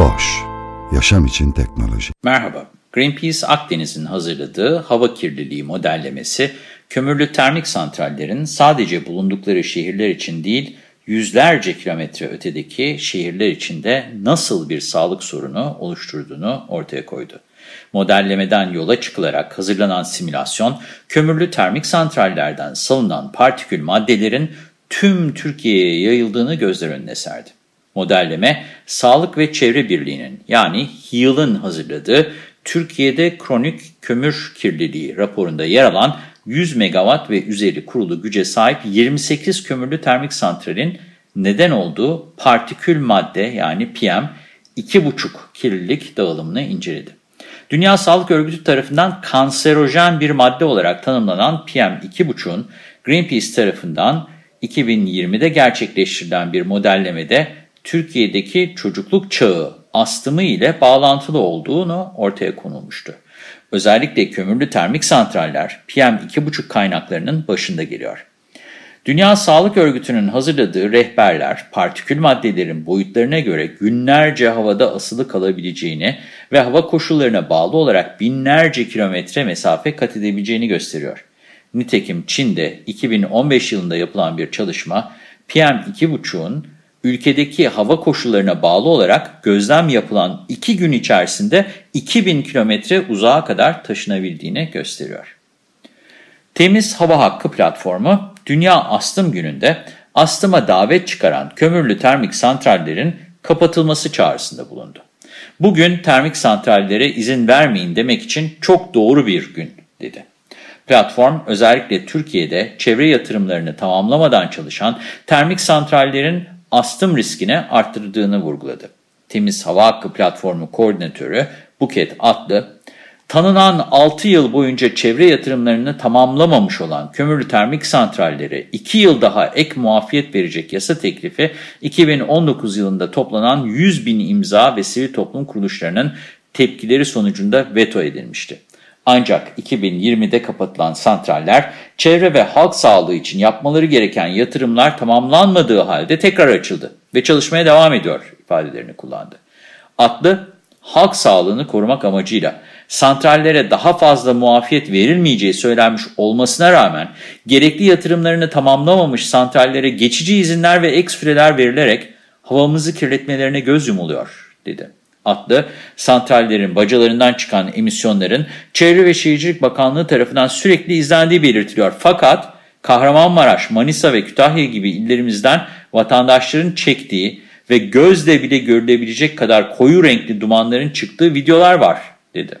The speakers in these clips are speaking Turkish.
Boş, yaşam için teknoloji. Merhaba, Greenpeace Akdeniz'in hazırladığı hava kirliliği modellemesi, kömürlü termik santrallerin sadece bulundukları şehirler için değil, yüzlerce kilometre ötedeki şehirler içinde nasıl bir sağlık sorunu oluşturduğunu ortaya koydu. Modellemeden yola çıkılarak hazırlanan simülasyon, kömürlü termik santrallerden salınan partikül maddelerin tüm Türkiye'ye yayıldığını gözler önüne serdi. Modelleme, Sağlık ve Çevre Birliği'nin yani HEAL'ın hazırladığı Türkiye'de kronik kömür kirliliği raporunda yer alan 100 megawatt ve üzeri kurulu güce sahip 28 kömürlü termik santralin neden olduğu partikül madde yani PM 2,5 kirlilik dağılımını inceledi. Dünya Sağlık Örgütü tarafından kanserojen bir madde olarak tanımlanan PM2,5'un Greenpeace tarafından 2020'de gerçekleştirilen bir modellemede Türkiye'deki çocukluk çağı astımı ile bağlantılı olduğunu ortaya konulmuştu. Özellikle kömürlü termik santraller PM2,5 kaynaklarının başında geliyor. Dünya Sağlık Örgütü'nün hazırladığı rehberler, partikül maddelerin boyutlarına göre günlerce havada asılı kalabileceğini ve hava koşullarına bağlı olarak binlerce kilometre mesafe kat edebileceğini gösteriyor. Nitekim Çin'de 2015 yılında yapılan bir çalışma, PM2,5'un ülkedeki hava koşullarına bağlı olarak gözlem yapılan 2 gün içerisinde 2000 kilometre uzağa kadar taşınabildiğini gösteriyor. Temiz Hava Hakkı platformu Dünya Astım Günü'nde astıma davet çıkaran kömürlü termik santrallerin kapatılması çağrısında bulundu. Bugün termik santrallere izin vermeyin demek için çok doğru bir gün dedi. Platform özellikle Türkiye'de çevre yatırımlarını tamamlamadan çalışan termik santrallerin astım riskini arttırdığını vurguladı. Temiz Hava Hakkı Platformu Koordinatörü Buket Atlı, tanınan 6 yıl boyunca çevre yatırımlarını tamamlamamış olan kömürlü termik santrallere 2 yıl daha ek muafiyet verecek yasa teklifi 2019 yılında toplanan 100 bin imza ve sivil toplum kuruluşlarının tepkileri sonucunda veto edilmişti. Ancak 2020'de kapatılan santraller çevre ve halk sağlığı için yapmaları gereken yatırımlar tamamlanmadığı halde tekrar açıldı ve çalışmaya devam ediyor ifadelerini kullandı. Atlı, halk sağlığını korumak amacıyla santrallere daha fazla muafiyet verilmeyeceği söylenmiş olmasına rağmen gerekli yatırımlarını tamamlamamış santrallere geçici izinler ve ek süreler verilerek havamızı kirletmelerine göz yumuluyor, dedi adlı santrallerin bacalarından çıkan emisyonların Çevre ve Şehircilik Bakanlığı tarafından sürekli izlendiği belirtiliyor. Fakat Kahramanmaraş, Manisa ve Kütahya gibi illerimizden vatandaşların çektiği ve gözle bile görülebilecek kadar koyu renkli dumanların çıktığı videolar var, dedi.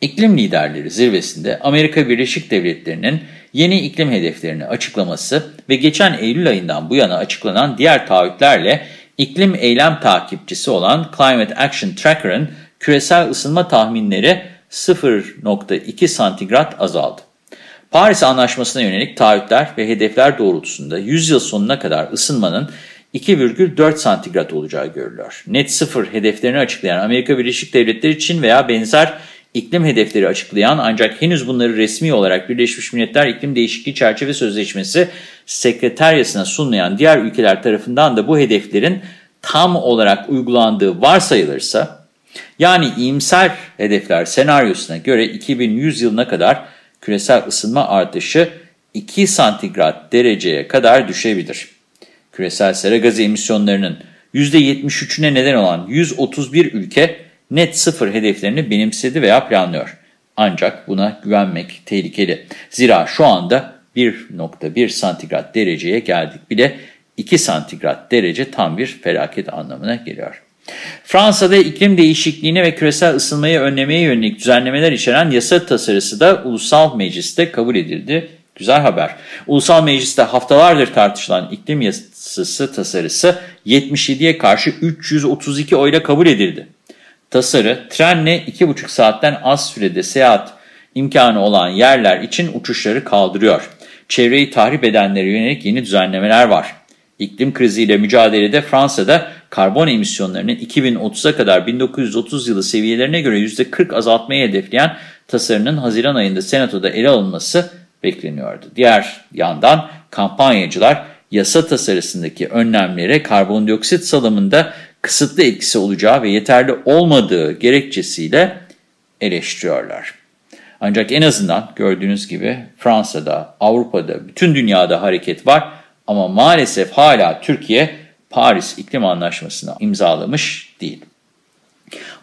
İklim liderleri zirvesinde Amerika Birleşik Devletleri'nin yeni iklim hedeflerini açıklaması ve geçen Eylül ayından bu yana açıklanan diğer taahhütlerle iklim eylem takipçisi olan Climate Action Tracker'ın küresel ısınma tahminleri 0.2 santigrat azaldı. Paris Anlaşması'na yönelik taahhütler ve hedefler doğrultusunda 100 yıl sonuna kadar ısınmanın 2,4 santigrat olacağı görülüyor. Net sıfır hedeflerini açıklayan Amerika Birleşik Devletleri Çin veya benzer iklim hedefleri açıklayan ancak henüz bunları resmi olarak Birleşmiş Milletler İklim Değişikliği Çerçeve Sözleşmesi sekreteryasına sunmayan diğer ülkeler tarafından da bu hedeflerin tam olarak uygulandığı varsayılırsa, yani iyimser hedefler senaryosuna göre 2100 yılına kadar küresel ısınma artışı 2 santigrat dereceye kadar düşebilir. Küresel sera gazı emisyonlarının %73'üne neden olan 131 ülke net sıfır hedeflerini benimsedi veya planlıyor. Ancak buna güvenmek tehlikeli. Zira şu anda 1.1 santigrat dereceye geldik bile 2 santigrat derece tam bir felaket anlamına geliyor. Fransa'da iklim değişikliğine ve küresel ısınmayı önlemeye yönelik düzenlemeler içeren yasa tasarısı da ulusal mecliste kabul edildi. Güzel haber. Ulusal Meclis'te haftalardır tartışılan iklim yasası tasarısı 77'ye karşı 332 oyla kabul edildi. Tasarı trenle 2,5 saatten az sürede seyahat imkanı olan yerler için uçuşları kaldırıyor. Çevreyi tahrip edenlere yönelik yeni düzenlemeler var. İklim kriziyle mücadelede Fransa'da karbon emisyonlarını 2030'a kadar 1930 yılı seviyelerine göre %40 azaltmayı hedefleyen tasarının Haziran ayında Senato'da ele alınması bekleniyordu. Diğer yandan kampanyacılar yasa tasarısındaki önlemlere karbondioksit salımında kısıtlı etkisi olacağı ve yeterli olmadığı gerekçesiyle eleştiriyorlar. Ancak en azından gördüğünüz gibi Fransa'da, Avrupa'da, bütün dünyada hareket var ama maalesef hala Türkiye Paris İklim Anlaşması'nı imzalamış değil.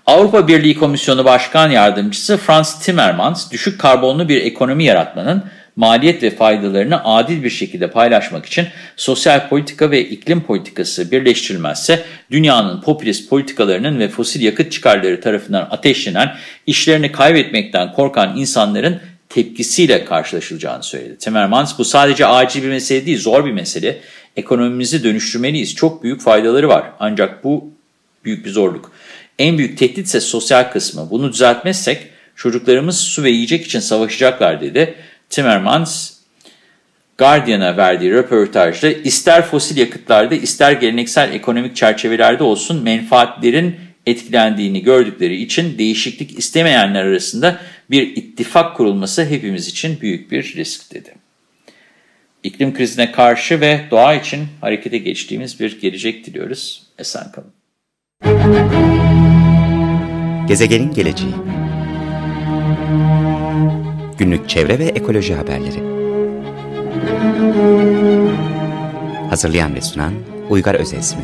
Avrupa Birliği Komisyonu Başkan Yardımcısı Franz Timmermans, düşük karbonlu bir ekonomi yaratmanın maliyet ve faydalarını adil bir şekilde paylaşmak için sosyal politika ve iklim politikası birleştirilmezse dünyanın popülist politikalarının ve fosil yakıt çıkarları tarafından ateşlenen, işlerini kaybetmekten korkan insanların tepkisiyle karşılaşılacağını söyledi. Timmermans bu sadece acil bir mesele değil, zor bir mesele. Ekonomimizi dönüştürmeliyiz. Çok büyük faydaları var. Ancak bu büyük bir zorluk. En büyük tehdit ise sosyal kısmı. Bunu düzeltmezsek çocuklarımız su ve yiyecek için savaşacaklar dedi. Timmermans, Guardian'a verdiği röportajda ister fosil yakıtlarda ister geleneksel ekonomik çerçevelerde olsun menfaatlerin etkilendiğini gördükleri için değişiklik istemeyenler arasında bir ittifak kurulması hepimiz için büyük bir risk dedi. İklim krizine karşı ve doğa için harekete geçtiğimiz bir gelecek diliyoruz. Esen kalın. Gezegenin geleceği Günlük çevre ve ekoloji haberleri Hazırlayan ve sunan Uygar Özesmi